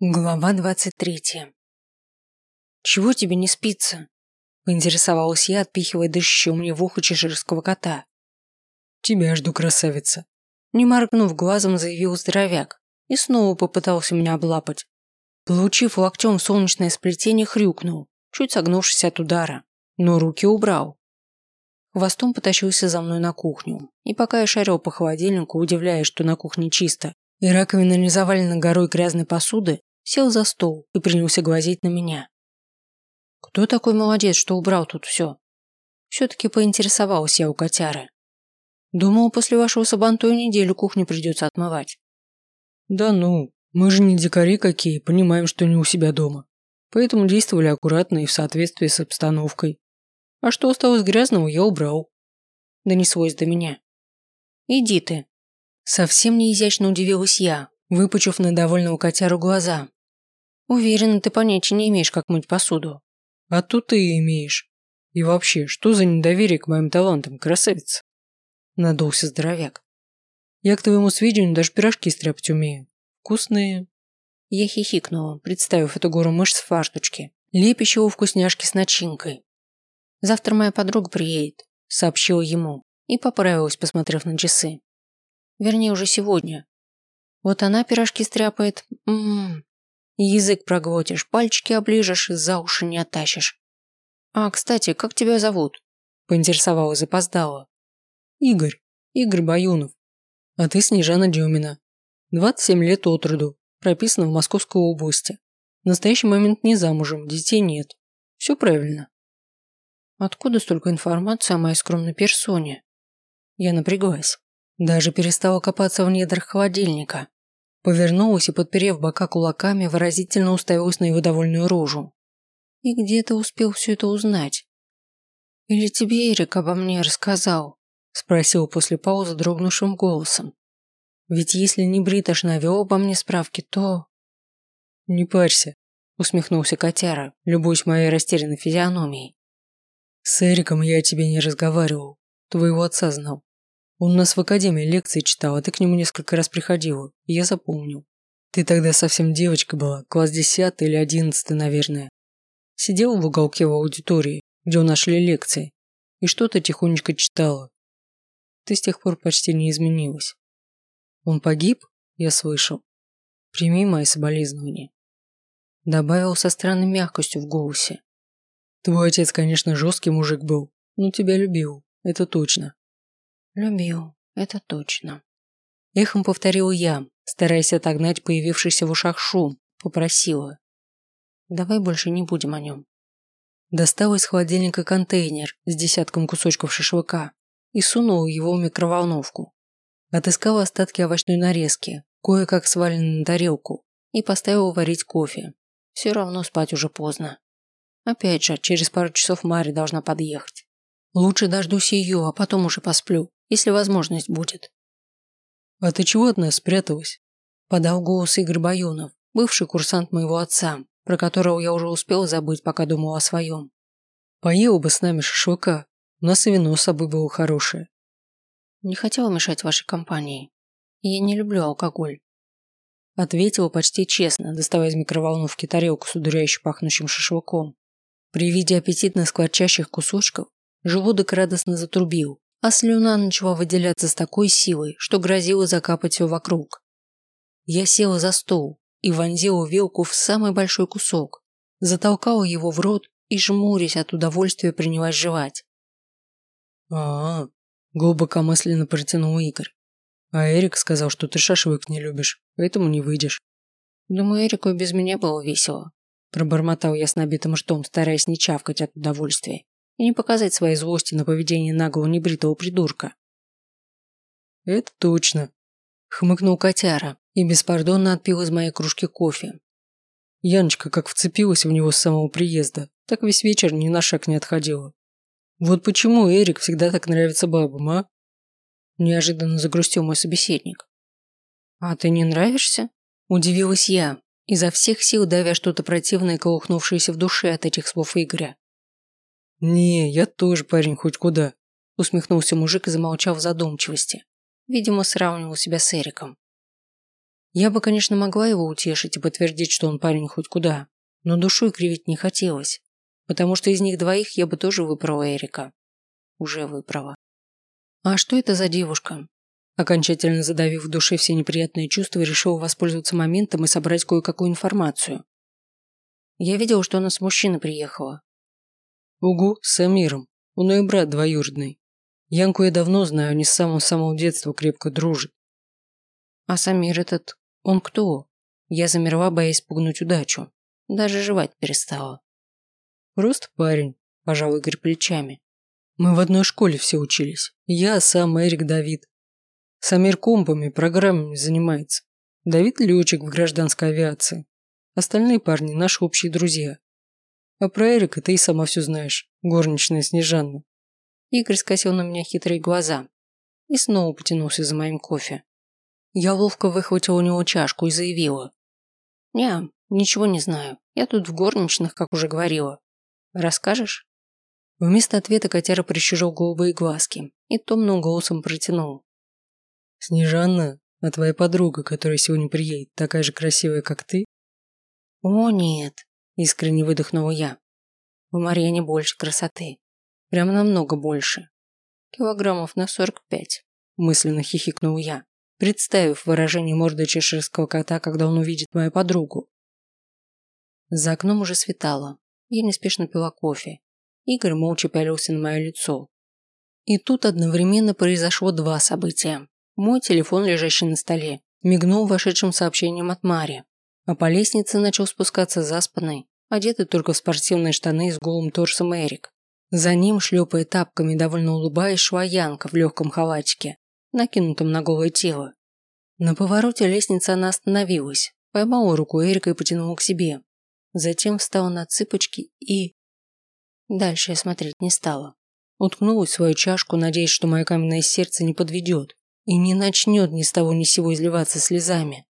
Глава двадцать третья. «Чего тебе не спится?» – поинтересовалась я, отпихивая дышащего мне в ухо чеширского кота. «Тебя жду, красавица!» Не моргнув глазом, заявил здоровяк и снова попытался меня облапать. Получив локтем солнечное сплетение, хрюкнул, чуть согнувшись от удара, но руки убрал. Хвостом потащился за мной на кухню, и пока я шарил по холодильнику, удивляясь, что на кухне чисто, и раковина не завалена горой грязной посуды, сел за стол и принялся глазеть на меня. Кто такой молодец, что убрал тут все? Все-таки поинтересовалась я у котяры. Думал, после вашего сабантуя неделю кухню придется отмывать. Да ну, мы же не дикари какие, понимаем, что не у себя дома. Поэтому действовали аккуратно и в соответствии с обстановкой. А что осталось грязного, я убрал. Донеслось до меня. Иди ты. Совсем неизящно удивилась я, выпучив на довольного котяру глаза. Уверена, ты понятия не имеешь, как мыть посуду. А тут ты имеешь. И вообще, что за недоверие к моим талантам, красавица? Надулся здоровяк. Я к твоему сведению даже пирожки стряпать умею. Вкусные. Я хихикнула, представив эту гору мышц в фарточке, лепящего вкусняшки с начинкой. Завтра моя подруга приедет, сообщила ему и поправилась, посмотрев на часы. Вернее, уже сегодня. Вот она пирожки стряпает. Ммм, Язык проглотишь, пальчики оближешь, за уши не оттащишь. А, кстати, как тебя зовут? Поинтересовалась запоздала. Игорь. Игорь Баюнов. А ты Снежана Дюмина. 27 лет от роду. Прописана в Московской области. В настоящий момент не замужем, детей нет. Все правильно. Откуда столько информации о моей скромной персоне? Я напряглась. Даже перестала копаться в недрах холодильника. Повернулась и, подперев бока кулаками, выразительно уставилась на его довольную рожу. И где ты успел все это узнать? Или тебе Эрик обо мне рассказал? Спросил после паузы дрогнувшим голосом. Ведь если не Бриташ навел обо мне справки, то... Не парься, усмехнулся котяра, любуясь моей растерянной физиономией. С Эриком я тебе не разговаривал. Твоего отца знал. Он у нас в академии лекции читал, а ты к нему несколько раз приходила, и я запомнил. Ты тогда совсем девочка была, класс десятый или одиннадцатый, наверное. Сидела в уголке в аудитории, где у нас шли лекции, и что-то тихонечко читала. Ты с тех пор почти не изменилась. Он погиб, я слышал. Прими мои соболезнования. Добавил со странной мягкостью в голосе. Твой отец, конечно, жесткий мужик был, но тебя любил, это точно. Любил, это точно. Эхом повторил я, стараясь отогнать появившийся в ушах шум, попросила. Давай больше не будем о нем. Достала из холодильника контейнер с десятком кусочков шашлыка и сунула его в микроволновку. Отыскала остатки овощной нарезки, кое-как сваленные на тарелку, и поставила варить кофе. Все равно спать уже поздно. Опять же, через пару часов Мария должна подъехать. Лучше дождусь ее, а потом уже посплю если возможность будет. «А ты чего от нас спряталась?» Подал голос Игорь Баюнов, бывший курсант моего отца, про которого я уже успел забыть, пока думал о своем. «Поел бы с нами шашлыка, у нас и вино с собой было хорошее». «Не хотела мешать вашей компании. Я не люблю алкоголь». Ответила почти честно, доставая из микроволновки тарелку с удуряюще пахнущим шашлыком. При виде аппетитно скворчащих кусочков желудок радостно затрубил, а слюна начала выделяться с такой силой, что грозило закапать все вокруг. Я села за стол и вонзила вилку в самый большой кусок, затолкала его в рот и, жмурясь от удовольствия, принялась жевать. а, -а, -а глубокомысленно протянул Игорь. А Эрик сказал, что ты шашлык не любишь, поэтому не выйдешь. Думаю, Эрику без меня было весело. Пробормотал я с набитым ртом, стараясь не чавкать от удовольствия и не показать своей злости на поведение наглого небритого придурка. «Это точно», – хмыкнул котяра и беспардонно отпил из моей кружки кофе. Яночка как вцепилась в него с самого приезда, так весь вечер ни на шаг не отходила. Вот почему Эрик всегда так нравится бабам, а? Неожиданно загрустил мой собеседник. А ты не нравишься? Удивилась я, изо всех сил давя что-то противное, колыхнувшееся в душе от этих слов Игоря. «Не, я тоже парень хоть куда», – усмехнулся мужик и замолчал в задумчивости. Видимо, сравнивал себя с Эриком. Я бы, конечно, могла его утешить и подтвердить, что он парень хоть куда, но душой кривить не хотелось, потому что из них двоих я бы тоже выбрала Эрика. Уже выбрала. А что это за девушка? Окончательно задавив в душе все неприятные чувства, решил воспользоваться моментом и собрать кое-какую информацию. Я видел, что она с мужчиной приехала. Угу, с Амиром. Он и брат двоюродный. Янку я давно знаю, они с самого-самого детства крепко дружат. А Самир этот, он кто? Я замерла, боясь пугнуть удачу. Даже жевать перестала. Просто парень, пожал Игорь плечами. Мы в одной школе все учились. Я сам, Эрик, Давид. Самир компами, программами занимается. Давид летчик в гражданской авиации. Остальные парни – наши общие друзья. А про Эрика ты и сама все знаешь, горничная Снежанна. Игорь скосил на меня хитрые глаза и снова потянулся за моим кофе. Я ловко выхватила у него чашку и заявила. «Не, ничего не знаю. Я тут в горничных, как уже говорила. Расскажешь?» Вместо ответа котяра прищурил голубые глазки и томным голосом протянул. «Снежанна, а твоя подруга, которая сегодня приедет, такая же красивая, как ты?» «О, нет!» – искренне выдохнула я. «В Марьяне больше красоты. Прямо намного больше. Килограммов на сорок пять», – мысленно хихикнул я, представив выражение морды чеширского кота, когда он увидит мою подругу. За окном уже светало. Я неспешно пила кофе. Игорь молча пялился на мое лицо. И тут одновременно произошло два события. Мой телефон, лежащий на столе, мигнул вошедшим сообщением от Мари а по лестнице начал спускаться заспанный, одетый только в спортивные штаны с голым торсом Эрик. За ним, шлепая тапками, довольно улыбаясь, шла Янка в легком халатике, накинутом на голое тело. На повороте лестницы она остановилась, поймала руку Эрика и потянула к себе. Затем встала на цыпочки и... Дальше я смотреть не стала. Уткнулась в свою чашку, надеясь, что мое каменное сердце не подведет и не начнет ни с того ни с сего изливаться слезами.